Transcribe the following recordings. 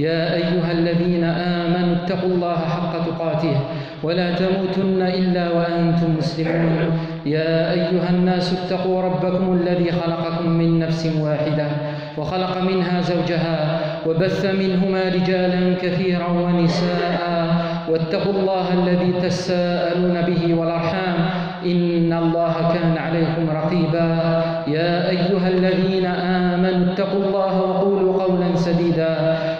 يا أيها الذين آمنوا اتقوا الله حق تقاته ولا تموتن إلا وأنتم مسلمون. يا أيها الناس اتقوا ربكم الذي خلقكم من نفس واحدة وخلق منها زوجها وبث منهما رجالا كثيرا ونساء واتقوا الله الذي تساءلون به والأرحام. إن الله كان عليكم رقيبا. يا أيها الذين آمنوا اتقوا الله وقولوا قولا سديدا.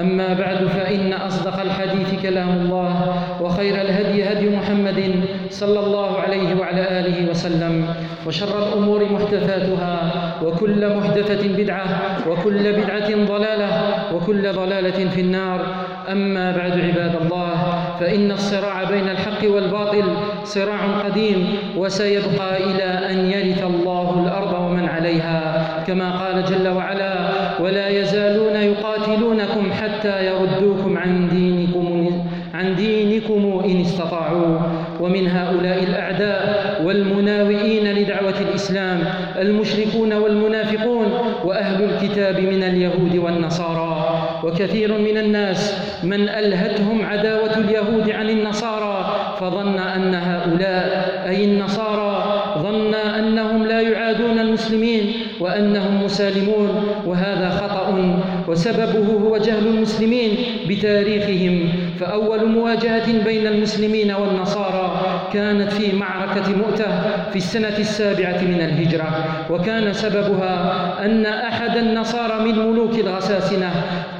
أما بعد فإن أصدق الحديث كلام الله وخير الهدي هدي محمد صلى الله عليه وعلى آله وسلم وشر الأمور محدثاتها وكل محدثة بدعة وكل بدعة ضلالة وكل ضلالة في النار. أما بعد عباد الله فإن الصراع بين الحق والباطل صراع قديم وسيبقى إلى أن يرث الله الأرض ومن عليها. كما قال جل وعلا ولا يزالون يقاتلونكم حتى يردوكم عن دينكم عن دينكم إن استطاعوا. ومن هؤلاء الأعداء والمناوئين لدعوة الإسلام المشركون والمنافقون وأهل الكتاب من اليهود والنصارى. وكثير من الناس من ألهتهم عداوة اليهود عن النصارى فظن أن هؤلاء أي النصارى ظن أنهم لا يعادون المسلمين وأنهم مسالمون وهذا خطأ وسببه هو جهل المسلمين بتاريخهم. فأول مواجهة بين المسلمين والنصارى كانت في معركة مؤتة في السنة السابعة من الهجرة. وكان سببها أن أحد النصارى من ملوك الغساسنة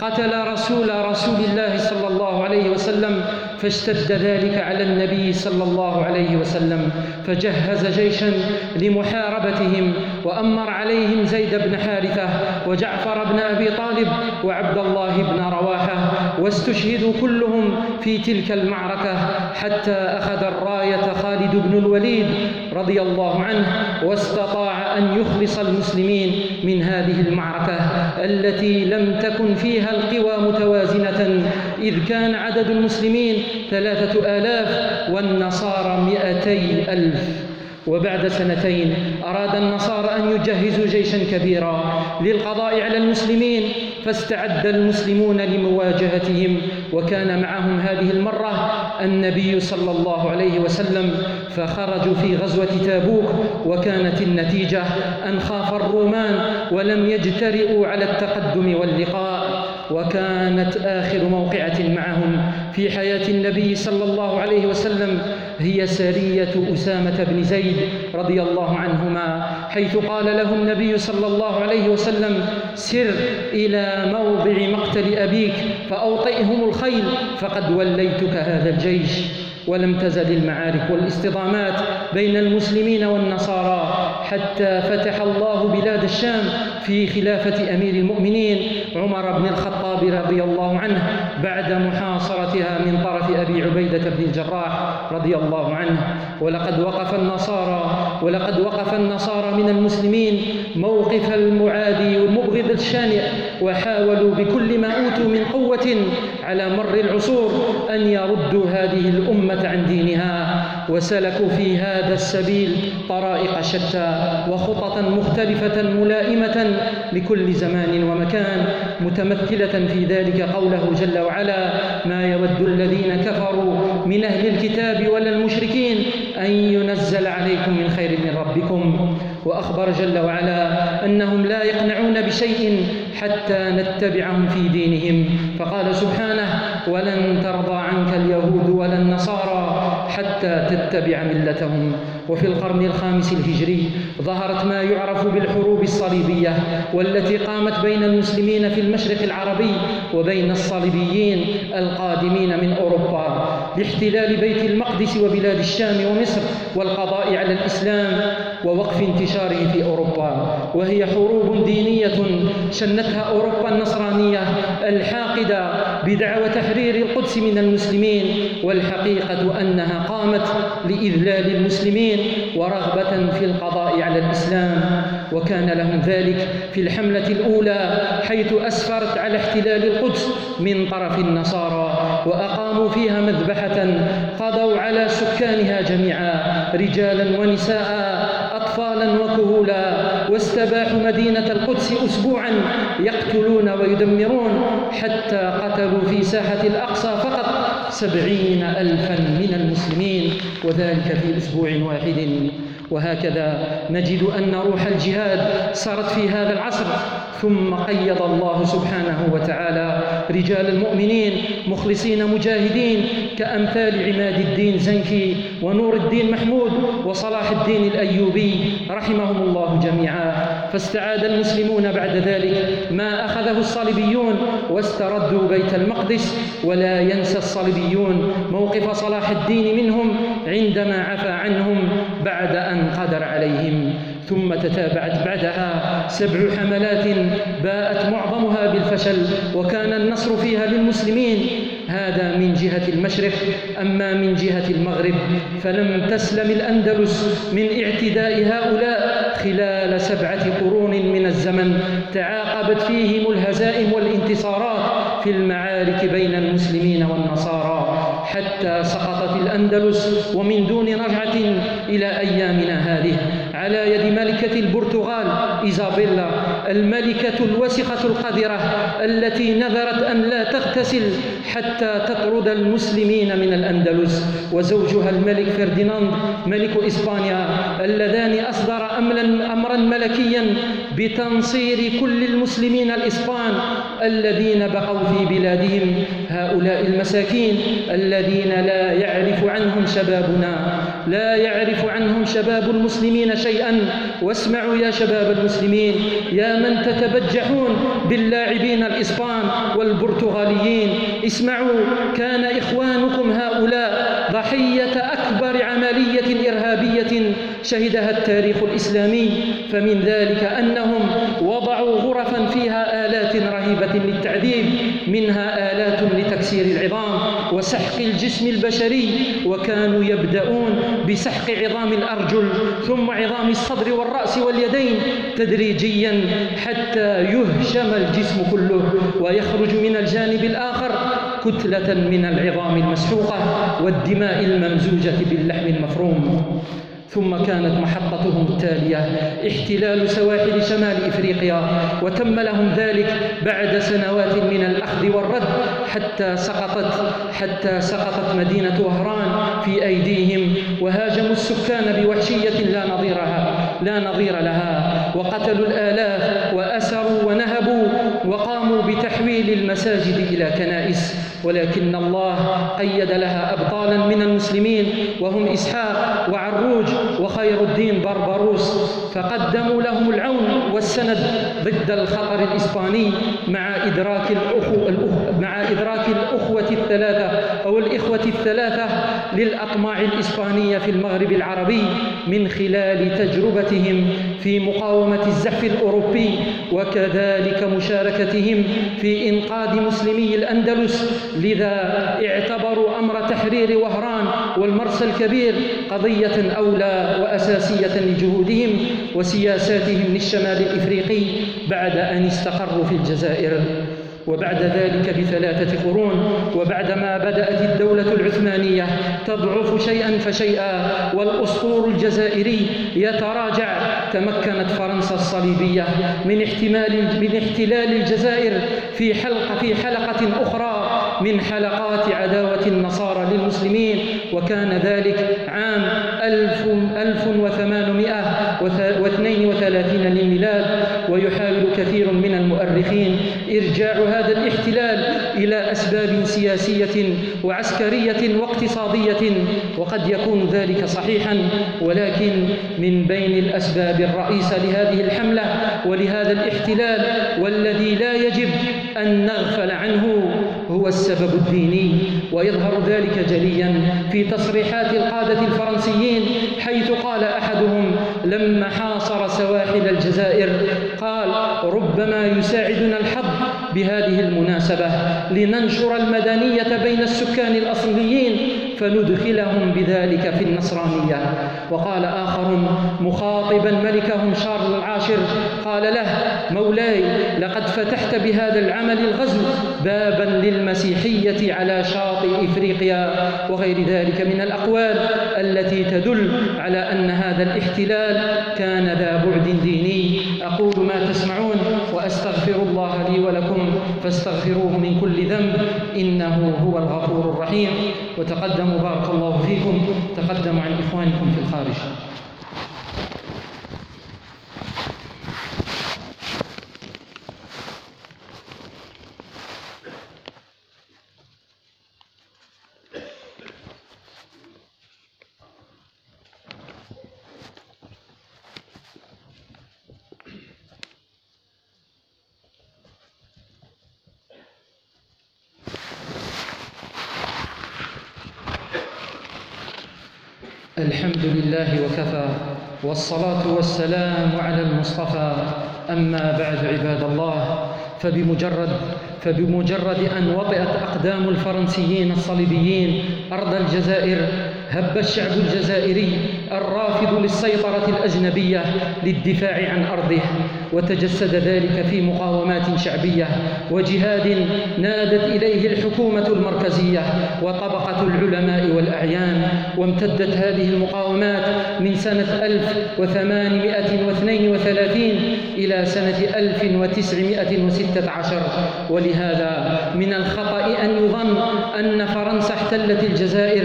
قتل رسول رسول الله صلى الله عليه وسلم فاشتد ذلك على النبي صلى الله عليه وسلم فجهز جيشا لمحاربتهم وأمر عليهم زيد بن حارثة وجعفر بن أبي طالب وعبد الله بن رواحة واستشهدوا كلهم في تلك المعركة حتى أخذ الراية خالد بن الوليد رضي الله عنه واستطاع أن يخلص المسلمين من هذه المعركة التي لم تكن فيها القوى متوازنة إذ كان عدد المسلمين ثلاثة آلاف والنصارى مئتي ألف. وبعد سنتين أراد النصارى أن يجهزوا جيشا كبيرا للقضاء على المسلمين فاستعد المسلمون لمواجهتهم. وكان معهم هذه المرة النبي صلى الله عليه وسلم فخرجوا في غزوة تابوك وكانت النتيجة أن خاف الرومان ولم يجترئوا على التقدم واللقاء. وكانت آخر موقعة معهم في حياة النبي صلى الله عليه وسلم هي سرية أسامة بن زيد رضي الله عنهما حيث قال له النبي صلى الله عليه وسلم سر إلى موضع مقتل أبيك فأوطئهم الخيل فقد وليتك هذا الجيش. ولم تزل المعارك والاصطدامات بين المسلمين والنصارى حتى فتح الله بلاد الشام في خلافة أمير المؤمنين عمر بن الخطاب رضي الله عنه بعد محاصرتها من طرف أبي عبيدة بن الجراح رضي الله عنه. ولقد وقف النصارى ولقد وقف النصارى من المسلمين موقف المعادي والمبغض الشانئ وحاولوا بكل ما أوتوا من قوة على مر العصور أن يردوا هذه الأمة عن دينها وسلكوا في هذا السبيل طرائق شتى وخططا مختلفة ملائمة لكل زمان ومكان متمثلة في ذلك قوله جل وعلا ما يود الذين كفروا من أهل الكتاب ولا المشركين أن ينزل عليكم من خير من ربكم. وأخبر جل وعلا أنهم لا يقنعون بشيء حتى نتبعهم في دينهم. فقال سبحانه ولن ترضى عنك اليهود ولا النصارى حتى تتبع ملتهم. وفي القرن الخامس الهجري ظهرت ما يعرف بالحروب الصليبية والتي قامت بين المسلمين في المشرق العربي وبين الصليبيين القادمين من أوروبا لاحتلال بيت المقدس وبلاد الشام ومصر والقضاء على الإسلام ووقف انتشاره في أوروبا وهي حروب دينية شنتها أوروبا النصرانية الحاقدة منع وتحرير القدس من المسلمين والحقيقة أنها قامت لإذلال المسلمين ورغبة في القضاء على الإسلام. وكان لهم ذلك في الحملة الأولى حيث أسفرت على احتلال القدس من طرف النصارى وأقاموا فيها مذبحة قضوا على سكانها جميعا رجالا ونساء. أطفالا وكهولا واستباحوا مدينة القدس أسبوعا يقتلون ويدمرون حتى قتلوا في ساحة الأقصى فقط سبعين ألفا من المسلمين وذلك في أسبوع واحد. وهكذا نجد أن روح الجهاد سرت في هذا العصر ثم قيض الله سبحانه وتعالى رجال المؤمنين مخلصين مجاهدين كأمثال عماد الدين زنكي ونور الدين محمود وصلاح الدين الأيوبي رحمهم الله جميعا. فاستعاد المسلمون بعد ذلك ما أخذه الصليبيون واستردوا بيت المقدس ولا ينسى الصليبيون موقف صلاح الدين منهم عندما عفى عنهم بعد أن قدر عليهم. ثم تتابعت بعدها سبع حملات باءت معظمها بالفشل وكان النصر فيها للمسلمين. هذا من جهة المشرق أما من جهة المغرب فلم تسلم الأندلس من اعتداء هؤلاء خلال سبعة قرون من الزمن. تعاقبت فيهم الهزائم والانتصارات في المعارك بين المسلمين والنصارى. حتى سقطت الأندلس ومن دون رجعة إلى أيامنا هذه. على يد ملكة البرتغال إيزابيلا الملكة الوسخة القذرة التي نذرت أن لا تغتسل حتى تطرد المسلمين من الأندلس. وزوجها الملك فرديناند ملك إسبانيا اللذان أصدر أمرا ملكيا بتنصير كل المسلمين الإسبان الذين بقوا في بلادهم هؤلاء المساكين الذين لا يعرف عنهم شبابنا. لا يعرف عنهم شباب المسلمين شيئا. واسمعوا يا شباب المسلمين يا من تتبجحون باللاعبين الإسبان والبرتغاليين. اسمعوا كان إخوانكم هؤلاء ضحية أكبر شهدها التاريخ الإسلامي فمن ذلك أنهم وضعوا غرفا فيها آلات رهيبة للتعذيب منها آلات لتكسير العظام وسحق الجسم البشري وكانوا يبدأون بسحق عظام الأرجل ثم عظام الصدر والرأس واليدين تدريجيا حتى يهشم الجسم كله ويخرج من الجانب الآخر كتلة من العظام المسحوقة والدماء الممزوجة باللحم المفروم. ثم كانت محطتهم التالية احتلال سواحل شمال إفريقيا وتم لهم ذلك بعد سنوات من الأخذ والرد حتى سقطت حتى سقطت مدينة وهران في أيديهم. وهاجموا السكان بوحشية لا نظيرها لا نظير لها. وقتلوا الآلاف وأسروا ونهبوا وقاموا بتحويل المساجد إلى كنائس ولكن الله قيد لها أبطالا من المسلمين وهم إسحاق وعروج وخير الدين بربروس. فقدموا لهم العون والسند ضد الخطر الإسباني مع إدراك الأخو مع إدراك الأخوة الثلاثة أو الإخوة الثلاثة للأطماع الإسبانية في المغرب العربي من خلال تجربتهم في مقاومة الزحف الأوروبي وكذلك مشاركتهم في إنقاذ مسلمي الأندلس لذا اعتبروا أمر تحرير وهران والمرسى الكبير قضية أولى وأساسية لجهودهم وسياساتهم للشمال الإفريقي بعد أن استقروا في الجزائر. وبعد ذلك بثلاثة قرون وبعدما بدأت الدولة العثمانية تضعف شيئا فشيئا والأسطول الجزائري يتراجع. تمكنت فرنسا الصليبية من احتمال من احتلال الجزائر في حلقة في حلقة أخرى. من حلقات عداوة النصارى للمسلمين وكان ذلك عام 1832 للميلاد ويحاول كثير من المؤرخين إرجاع هذا الاحتلال إلى أسباب سياسية وعسكرية واقتصادية وقد يكون ذلك صحيحا ولكن من بين الأسباب الرئيسة لهذه الحملة ولهذا الاحتلال والذي لا يجب أن نغفل عنه السبب الديني ويظهر ذلك جليا في تصريحات القادة الفرنسيين حيث قال أحدهم لما حاصر سواحل الجزائر قال ربما يساعدنا الحظ بهذه المناسبة لننشر المدنية بين السكان الأصليين فندخلهم بذلك في النصرانية. وقال آخر مخاطبا ملكهم شارل العاشر. قال له مولاي لقد فتحت بهذا العمل الغزو بابا للمسيحية على شاطئ إفريقيا وغير ذلك من الأقوال التي تدل على أن هذا الاحتلال كان ذا بعد ديني. أقول ما تسمعون وأستغفر الله لي ولكم فاستغفروه من كل ذنب إنه هو الغفور الرحيم. وتقدموا بارك الله فيكم. تقدموا عن إخوانكم في الخارج. الحمد لله وكفى والصلاة والسلام على المصطفى. أما بعد عباد الله فبمجرد فبمجرد أن وطئت أقدام الفرنسيين الصليبيين أرض الجزائر هب الشعب الجزائري الرافض للسيطرة الأجنبية للدفاع عن أرضه وتجسد ذلك في مقاومات شعبية وجهاد نادت إليه الحكومة المركزية وطبقة العلماء والأعيان وامتدت هذه المقاومات من سنة 1832 إلى سنة 1916 ولهذا من الخطأ أن يظن أن فرنسا احتلت الجزائر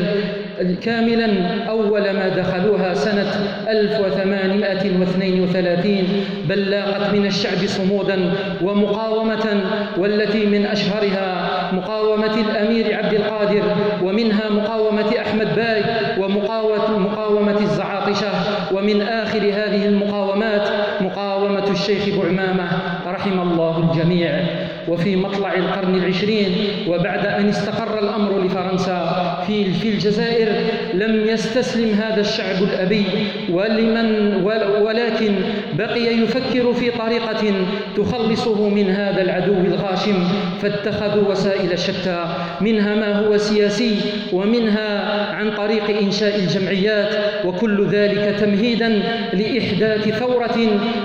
كاملا أول ما دخلوها سنة 1832 بل لاقت من الشعب صمودا ومقاومة والتي من أشهرها مقاومة الأمير عبد القادر ومنها مقاومة أحمد باي ومقاومة الزعاطشة ومن آخر هذه المقاومات مقاومة الشيخ بعمامة رحم الله الجميع. وفي مطلع القرن العشرين وبعد أن استقر الأمر لفرنسا في الجزائر لم يستسلم هذا الشعب الأبي ولمن ولكن بقي يفكر في طريقة تخلصه من هذا العدو الغاشم فاتخذوا وسائل شتى منها ما هو سياسي ومنها عن طريق إنشاء الجمعيات وكل ذلك تمهيدا لإحداث ثورة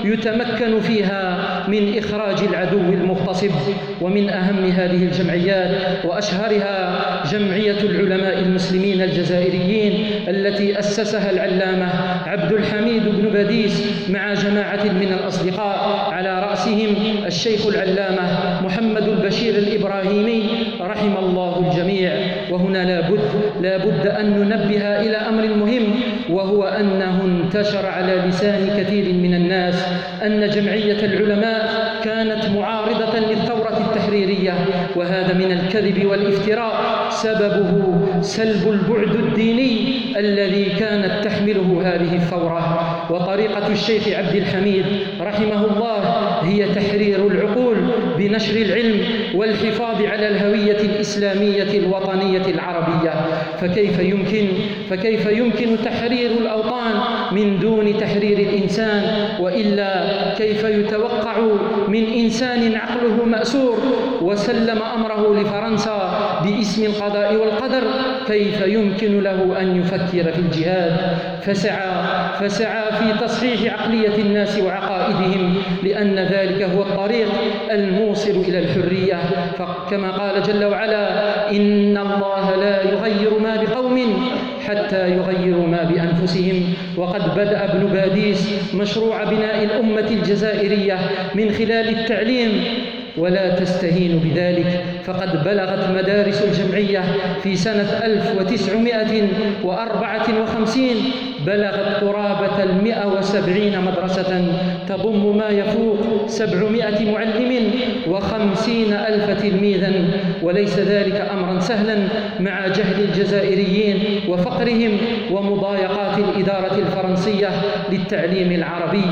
يتمكن فيها من إخراج العدو المغتصب. ومن أهم هذه الجمعيات وأشهرها جمعية العلماء المسلمين الجزائريين التي أسسها العلامة عبد الحميد بن باديس مع جماعة من الأصدقاء على رأسهم الشيخ العلامة محمد البشير الإبراهيمي رحم الله الجميع وهنا لابد لابد أن ننبه إلى أمر مهم وهو أنه انتشر على لسان كثير من الناس أن جمعية العلماء كانت معارضة للثورة التحريرية وهذا من الكذب والافتراء سببه سلب البعد الديني الذي كانت تحمله هذه الثورة. وطريقة الشيخ عبد الحميد رحمه الله هي تحرير العقول بنشر العلم والحفاظ على الهوية الإسلامية الوطنية العربية. فكيف يمكن فكيف يمكن تحرير الأوطان من دون تحرير الإنسان؟ وإلا كيف يتوقع من إنسان عقله مأسور وسلم أمره لفرنسا باسم القضاء والقدر كيف يمكن له أن يفكر في الجهاد؟ فسعى فسعى في تصحيح عقلية الناس وعقائدهم لأن ذلك هو الطريق الموصل إلى الحرية. فكما قال جل وعلا إن الله لا يغير ما بقوم حتى يغيروا ما بأنفسهم. وقد بدأ ابن باديس مشروع بناء الأمة الجزائرية من خلال التعليم ولا تستهين بذلك. فقد بلغت مدارس الجمعية في سنة 1954 بلغت قرابة المئة وسبعين مدرسة تضم ما يفوق سبعمائة معلم وخمسين ألف تلميذا. وليس ذلك أمرا سهلا مع جهل الجزائريين وفقرهم ومضايقات الإدارة الفرنسية للتعليم العربي.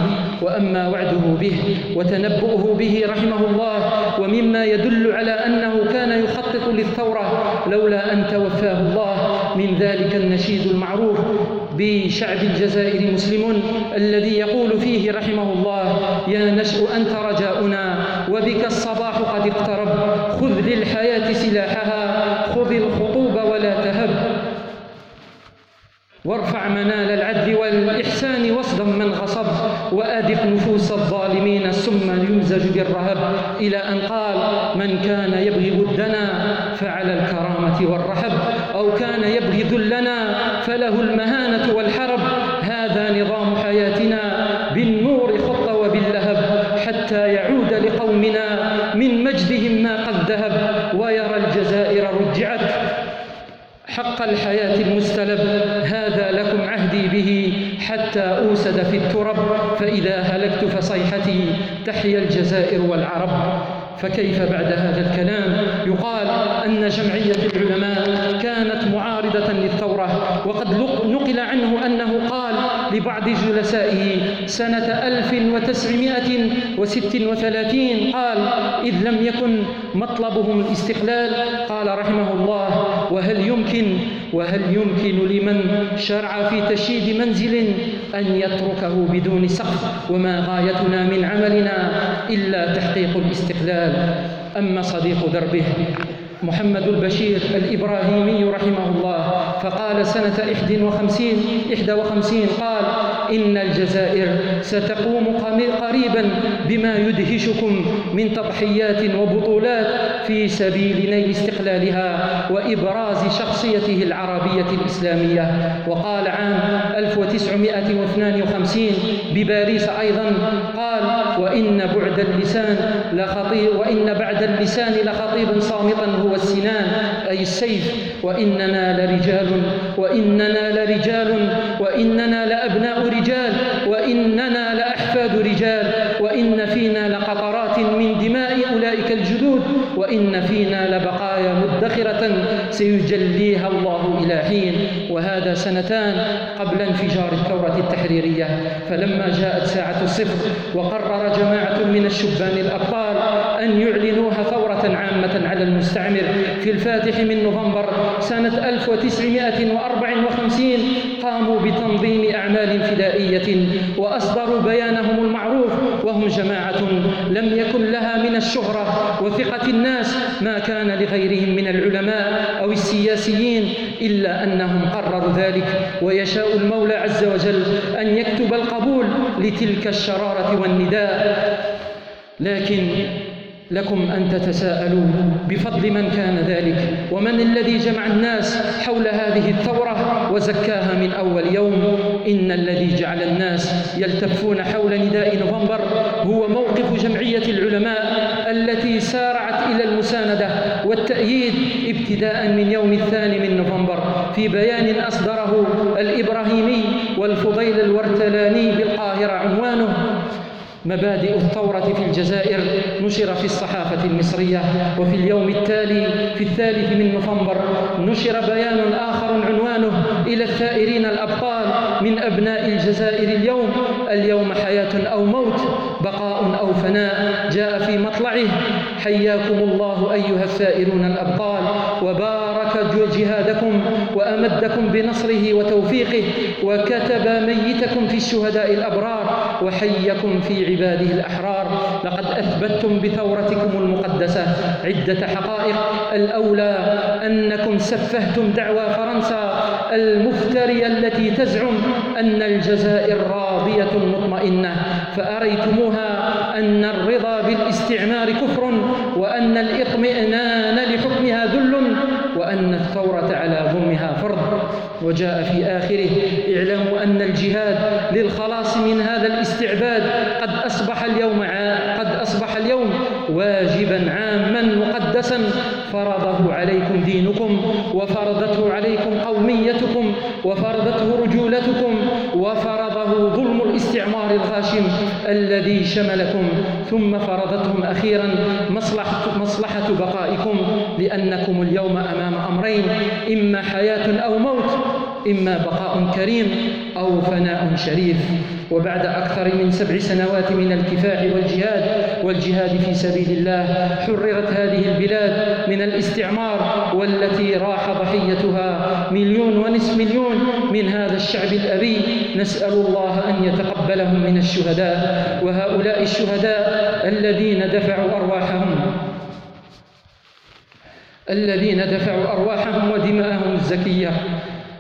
وأما وعده به وتنبؤه به رحمه الله ومما يدل على أنه كان يخطط للثورة لولا أن توفاه الله من ذلك النشيد المعروف بشعب الجزائر مسلم الذي يقول فيه رحمه الله يا نشأ أنت رجاؤنا وبك الصباح قد اقترب. خذ للحياة سلاحها خذ الخطوب ولا تهب. وارفع منال العدل والإحسان واصدم من غصب. وأدق نفوس الظالمين ثم يمزج بالرهب. إلى أن قال من كان يبغي الدنا فعلى الكرامة والرحب أو كان يبغي ذلنا فله المهانة والحرب. هذا نظام حياتنا بالنور خط وباللهب حتى يعود لقومنا من مجدهم ما قد ذهب ويرى الجزائر رجعت. حق الحياة المستلب هذا لكم عهدي به حتى أوسد في الترب فإذا هلكت فصيحتي تحيا الجزائر والعرب. فكيف بعد هذا الكلام؟ يقال أن جمعية العلماء كانت معارضة للثورة وقد نقل عنه أنه قال لبعض جلسائه سنة 1936 قال إذ لم يكن مطلبهم الاستقلال قال رحمه الله وهل يمكن وهل يمكن لمن شرع في تشييد منزل أن يتركه بدون سقف؟ وما غايتنا من عملنا إلا تحقيق الاستقلال. أما صديق دربه محمد البشير الإبراهيمي رحمه الله فقال سنة 51 51 قال إن الجزائر ستقوم قريبا بما يدهشكم من تضحيات وبطولات في سبيل نيل استقلالها وإبراز شخصيته العربية الإسلامية وقال عام 1952 بباريس أيضا قال وإن بعد اللسان لخطيب وإن بعد اللسان لخطيب صامتا هو السنان أي السيف. وإننا لرجال وإننا لرجال وإننا لأبناء رجال وإننا لأحفاد رجال وإن فينا لقطرات من دماء أولئك الجدود وإن فينا لبقايا مدخرة سيجليها الله إلى حين وهذا سنتان قبل انفجار الثورة التحريرية فلما جاءت ساعة الصفر وقرر جماعة من الشبان الأبطال أن يعلنوها ثورة عامة على المستعمر في الفاتح من نوفمبر سنة 1954 قاموا بتنظيم أعمال فدائية وأصدروا بيانهم المعروف وهم جماعة لم يكن لها من الشهرة وثقة الناس ما كان لغيرهم من العلماء أو السياسيين إلا أنهم قرروا ذلك ويشاء المولى عز وجل أن يكتب القبول لتلك الشرارة والنداء. لكن لكم أن تتساءلوا بفضل من كان ذلك ومن الذي جمع الناس حول هذه الثورة وزكاها من أول يوم. إن الذي جعل الناس يلتفون حول نداء نوفمبر هو موقف جمعية العلماء التي سارعت إلى المساندة والتأييد ابتداء من يوم الثاني من نوفمبر في بيان أصدره الإبراهيمي والفضيل الورتلاني بالقاهرة عنوانه. مبادئ الثورة في الجزائر نشر في الصحافة المصرية وفي اليوم التالي في الثالث من نوفمبر نشر بيان آخر عنوانه إلى الثائرين الأبطال من أبناء الجزائر اليوم. اليوم حياة أو موت بقاء أو فناء جاء في مطلعه. حياكم الله أيها الثائرون الأبطال وبارك جهادكم وأمدكم بنصره وتوفيقه وكتب ميتكم في الشهداء الأبرار وحيكم في عباده الأحرار لقد أثبتتم بثورتكم المقدسة. عدة حقائق. الأولى أنكم سفهتم دعوى فرنسا. المفترية التي تزعم أن الجزائر راضية مطمئنة. فأريتموها أن الرضا بالاستعمار كفر وأن الإطمئنان لحكمها ذل وأن الثورة على ظلمها فرض وجاء في آخره اعلموا أن الجهاد للخلاص من هذا الاستعباد قد أصبح اليوم قد أصبح اليوم واجبا عاما مقدسا. فرضه عليكم دينكم وفرضته عليكم قوميتكم وفرضته رجولتكم وفرضه ظلم الاستعمار الغاشم الذي شملكم. ثم فرضتهم أخيرا مصلحة, مصلحة بقائكم لأنكم اليوم أمام أمرين إما حياة أو موت إما بقاء كريم أو فناء شريف. وبعد أكثر من سبع سنوات من الكفاح والجهاد والجهاد في سبيل الله حررت هذه البلاد من الاستعمار والتي راح ضحيتها مليون ونصف مليون من هذا الشعب الأبي. نسأل الله أن يتقبلهم من الشهداء وهؤلاء الشهداء الذين دفعوا أرواحهم. الذين دفعوا أرواحهم ودماءهم الزكية.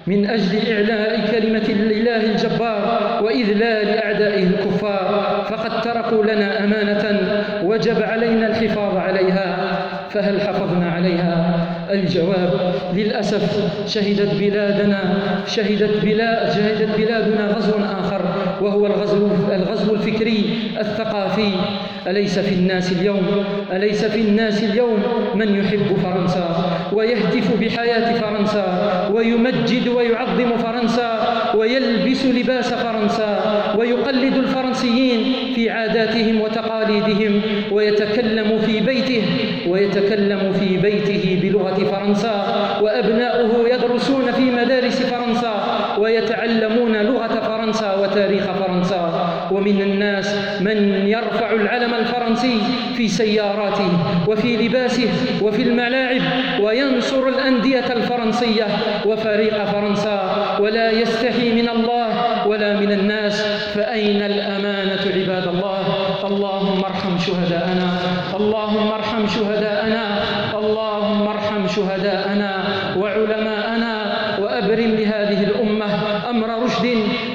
من أجل إعلاء كلمة الإله الجبار وإذلال أعدائه الكفار فقد تركوا لنا أمانة وجب علينا الحفاظ عليها فهل حفظنا عليها؟ الجواب للأسف شهدت بلادنا شهدت, بلاد شهدت بلادنا غزو آخر وهو الغزو, الغزو الفكري الثقافي. أليس في الناس اليوم أليس في الناس اليوم من يحب فرنسا ويهتف بحياة فرنسا ويمجد ويعظم فرنسا ويلبس لباس فرنسا ويقلد الفرنسيين في عاداتهم وتقاليدهم ويتكلم في بيته ويتكلم في بيته بلغة فرنسا وأبناؤه يدرسون في مدارس فرنسا ويتعلمون لغة فرنسا وتاريخ فرنسا. ومن الناس من يرفع العلم الفرنسي في سياراته وفي لباسه وفي الملاعب وينصر الأندية الفرنسية وفريق فرنسا. ولا يستحي من الله ولا من الناس. فأين الأمانة عباد الله؟ اللهم ارحم شهداءنا. اللهم ارحم شهداءنا. اللهم ارحم شهداءنا وعلماءنا. وأبرم لهذه الأمة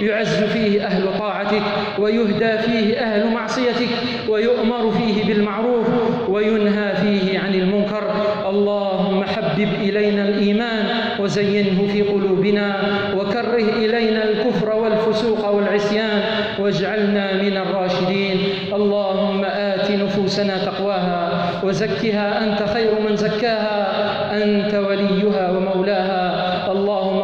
يعز فيه أهل طاعتك ويهدى فيه أهل معصيتك ويؤمر فيه بالمعروف وينهى فيه عن المنكر. اللهم حبب إلينا الإيمان وزينه في قلوبنا وكره إلينا الكفر والفسوق والعصيان واجعلنا من الراشدين. اللهم آت نفوسنا تقواها وزكها أنت خير من زكاها أنت وليها ومولاها.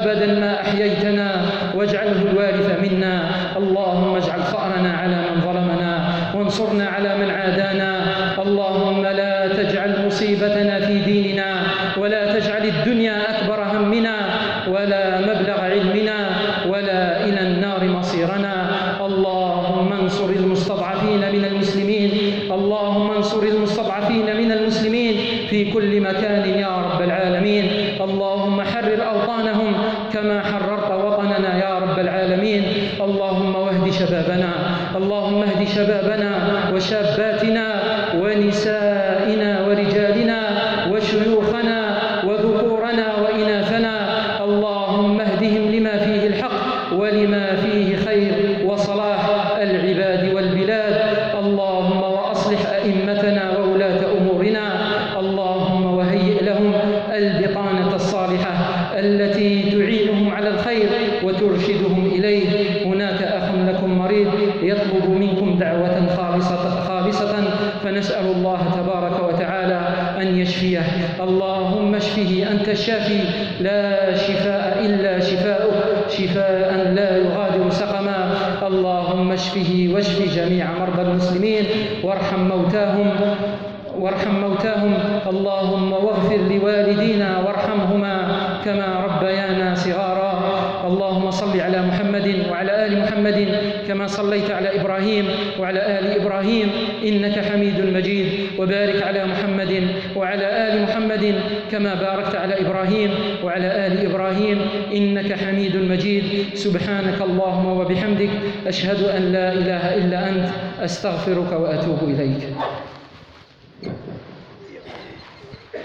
أبدا ما أحييتنا واجعله الوارث منا. اللهم اجعل ثأرنا على من ظلمنا وانصرنا على من عادانا. اللهم لا تجعل مصيبتنا في ديننا ولا تجعل الدنيا أكبر همنا ولا مبلغ علمنا ولا إلى النار مصيرنا. اللهم انصر المستضعفين من المسلمين. اللهم انصر المستضعفين من المسلمين في كل مكان يا رب العالمين. اللهم حرر أوطانهم كما حررت وطننا يا رب العالمين. اللهم واهد شبابنا اللهم اهد شبابنا وشاباتنا اللهم اشفه أنت الشافي لا شفاء إلا شفاؤك شفاء لا يغادر سقما. اللهم اشفه واشف جميع مرضى المسلمين وارحم موتاهم وارحم موتاهم. اللهم واغفر لوالدينا وارحمهما كما ربيانا صغارا. اللهم صل على محمد وعلى آل محمد كما صليت على إبراهيم وعلى آل إبراهيم إنك حميد مجيد وبارك على محمد وعلى آل محمد كما باركت على إبراهيم وعلى آل إبراهيم إنك حميد مجيد. سبحانك اللهم وبحمدك أشهد أن لا إله إلا أنت أستغفرك وأتوب إليك.